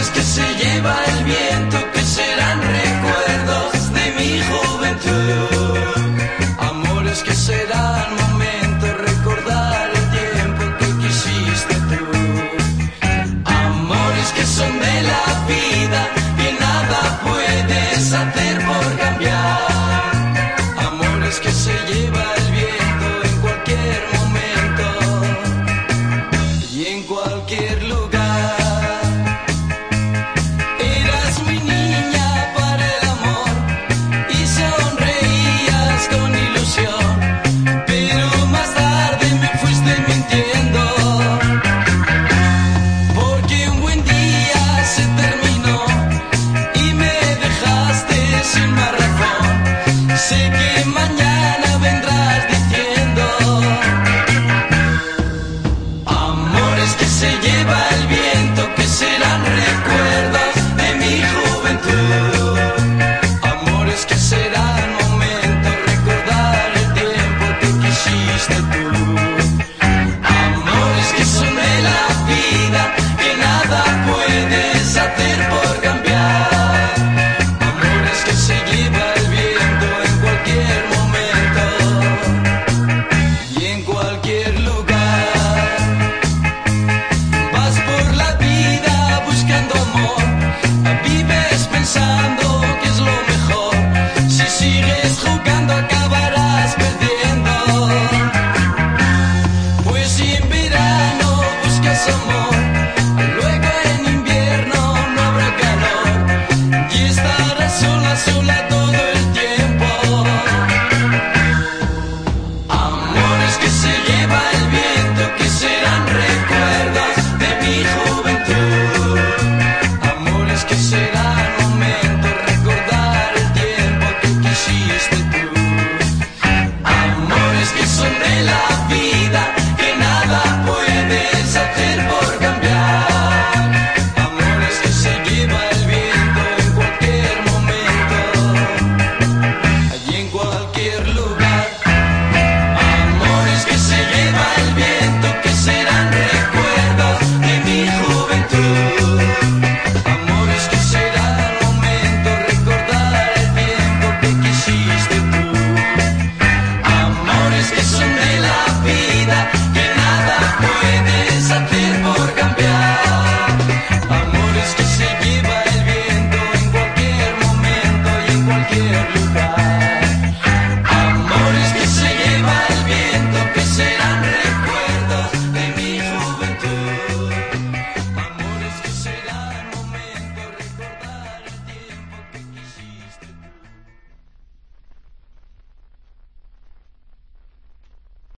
flores que se lleva el viento que serán recuerdos de mi juventud. Amores que serán momentos, recordar el tiempo que quisiste tú. Amores que son de la vida, que nada puedes hacer. sick será?